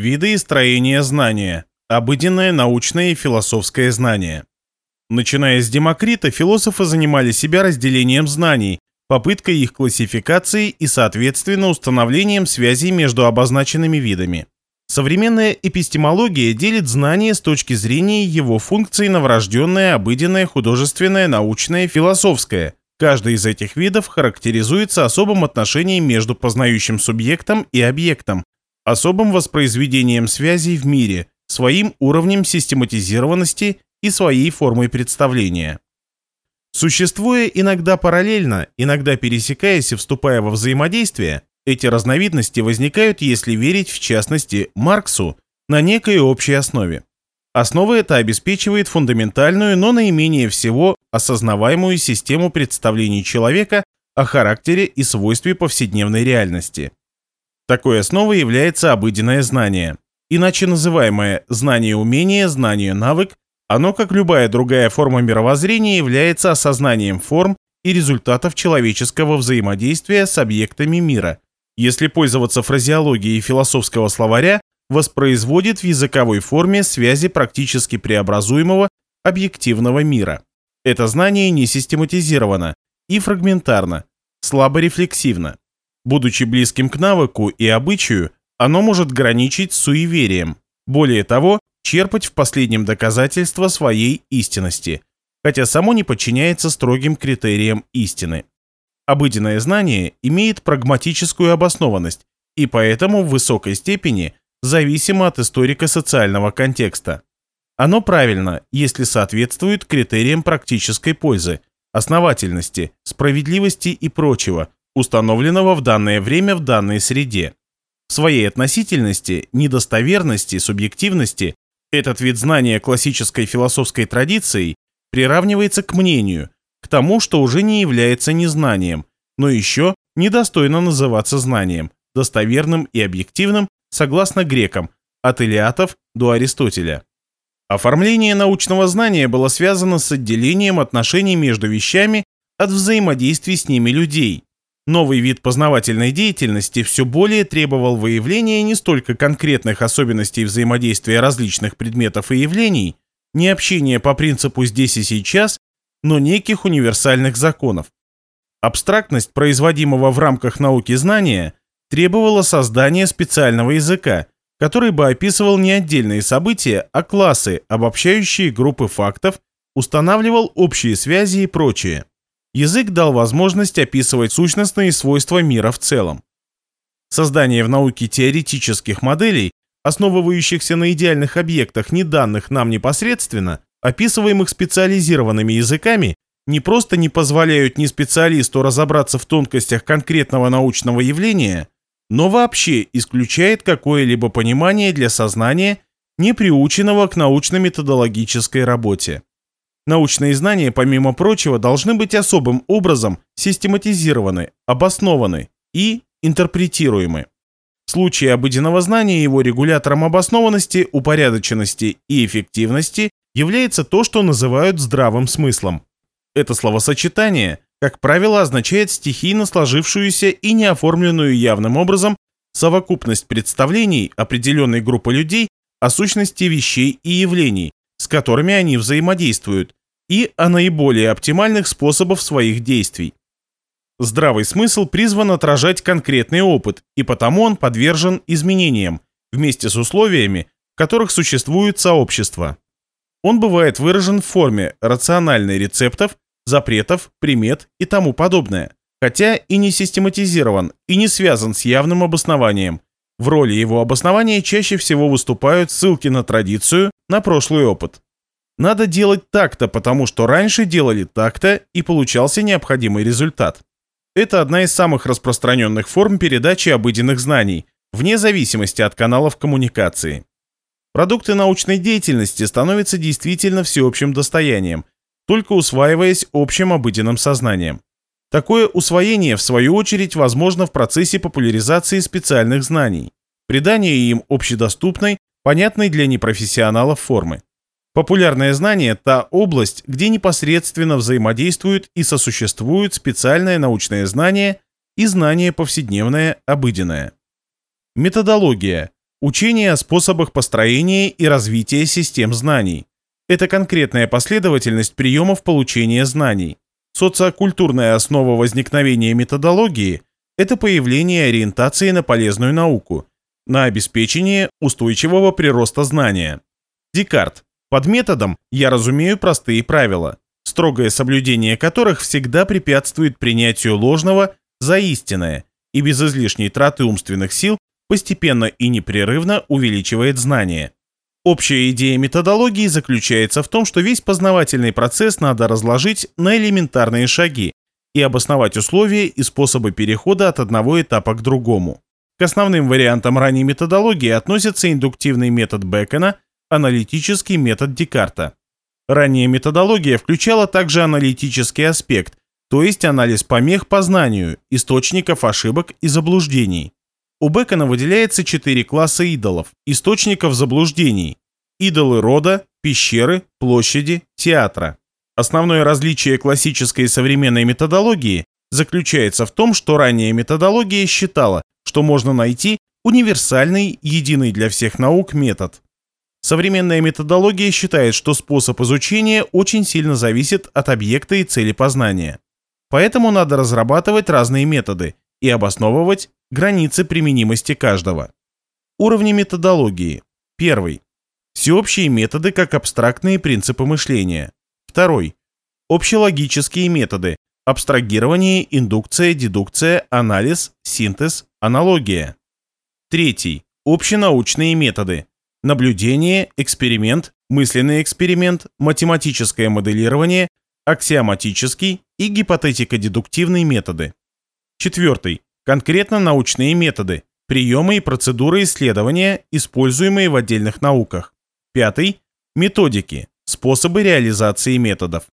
Виды и строения знания. Обыденное научное и философское знание. Начиная с Демокрита, философы занимали себя разделением знаний, попыткой их классификации и, соответственно, установлением связей между обозначенными видами. Современная эпистемология делит знание с точки зрения его функций на врожденное, обыденное, художественное, научное, философское. Каждый из этих видов характеризуется особым отношением между познающим субъектом и объектом, особым воспроизведением связей в мире, своим уровнем систематизированности и своей формой представления. Существуя иногда параллельно, иногда пересекаясь и вступая во взаимодействие, эти разновидности возникают, если верить, в частности, Марксу, на некой общей основе. Основа эта обеспечивает фундаментальную, но наименее всего осознаваемую систему представлений человека о характере и свойстве повседневной реальности. Такой основой является обыденное знание, иначе называемое знание-умение, знание-навык оно, как любая другая форма мировоззрения, является осознанием форм и результатов человеческого взаимодействия с объектами мира. Если пользоваться фразеологией философского словаря, воспроизводит в языковой форме связи практически преобразуемого объективного мира. Это знание не систематизировано и фрагментарно, слабо рефлексивно. Будучи близким к навыку и обычаю, оно может граничить с суеверием. Более того, черпать в последнем доказательство своей истинности, хотя само не подчиняется строгим критериям истины. Обыденное знание имеет прагматическую обоснованность и поэтому в высокой степени зависимо от историко-социального контекста. Оно правильно, если соответствует критериям практической пользы, основательности, справедливости и прочего, установленного в данное время в данной среде. В своей относительности, недостоверности, субъективности этот вид знания классической философской традицией приравнивается к мнению, к тому, что уже не является незнанием, но еще недостойно называться знанием, достоверным и объективным, согласно грекам, от Илиатов до Аристотеля. Оформление научного знания было связано с отделением отношений между вещами от взаимодействий с ними людей, Новый вид познавательной деятельности все более требовал выявления не столько конкретных особенностей взаимодействия различных предметов и явлений, не общения по принципу «здесь и сейчас», но неких универсальных законов. Абстрактность производимого в рамках науки знания требовала создания специального языка, который бы описывал не отдельные события, а классы, обобщающие группы фактов, устанавливал общие связи и прочее. Язык дал возможность описывать сущностные свойства мира в целом. Создание в науке теоретических моделей, основывающихся на идеальных объектах, не данных нам непосредственно, описываемых специализированными языками, не просто не позволяют ни специалисту разобраться в тонкостях конкретного научного явления, но вообще исключает какое-либо понимание для сознания, не приученного к научно-методологической работе. Научные знания, помимо прочего, должны быть особым образом систематизированы, обоснованы и интерпретируемы. В случае обыденного знания его регулятором обоснованности, упорядоченности и эффективности является то, что называют здравым смыслом. Это словосочетание, как правило, означает стихийно сложившуюся и неоформленную явным образом совокупность представлений определенной группы людей о сущности вещей и явлений, которыми они взаимодействуют, и о наиболее оптимальных способах своих действий. Здравый смысл призван отражать конкретный опыт, и потому он подвержен изменениям, вместе с условиями, в которых существует сообщество. Он бывает выражен в форме рациональной рецептов, запретов, примет и тому подобное, хотя и не систематизирован и не связан с явным обоснованием. В роли его обоснования чаще всего выступают ссылки на традицию, на прошлый опыт. Надо делать так-то, потому что раньше делали так-то и получался необходимый результат. Это одна из самых распространенных форм передачи обыденных знаний, вне зависимости от каналов коммуникации. Продукты научной деятельности становятся действительно всеобщим достоянием, только усваиваясь общим обыденным сознанием. Такое усвоение, в свою очередь, возможно в процессе популяризации специальных знаний, придания им общедоступной, понятной для непрофессионалов формы. Популярное знание – та область, где непосредственно взаимодействуют и сосуществуют специальное научное знание и знание повседневное, обыденное. Методология Учение о способах построения и развития систем знаний. Это конкретная последовательность приемов получения знаний. Социокультурная основа возникновения методологии – это появление ориентации на полезную науку, на обеспечение устойчивого прироста знания. Декарт. Под методом я разумею простые правила, строгое соблюдение которых всегда препятствует принятию ложного за истинное и без излишней траты умственных сил постепенно и непрерывно увеличивает знания. Общая идея методологии заключается в том, что весь познавательный процесс надо разложить на элементарные шаги и обосновать условия и способы перехода от одного этапа к другому. К основным вариантам ранней методологии относятся индуктивный метод Бекона, аналитический метод Декарта. Ранняя методология включала также аналитический аспект, то есть анализ помех познанию, источников ошибок и заблуждений. У Бекона выделяется четыре класса идолов, источников заблуждений. Идолы рода, пещеры, площади, театра. Основное различие классической и современной методологии заключается в том, что ранняя методология считала, что можно найти универсальный, единый для всех наук метод. Современная методология считает, что способ изучения очень сильно зависит от объекта и цели познания. Поэтому надо разрабатывать разные методы и обосновывать Границы применимости каждого. Уровни методологии. Первый. Всеобщие методы как абстрактные принципы мышления. Второй. Общелогические методы. Абстрагирование, индукция, дедукция, анализ, синтез, аналогия. Третий. Общенаучные методы. Наблюдение, эксперимент, мысленный эксперимент, математическое моделирование, аксиоматический и гипотетико-дедуктивные методы. Четвертый. Конкретно научные методы, приемы и процедуры исследования, используемые в отдельных науках. Пятый – методики, способы реализации методов.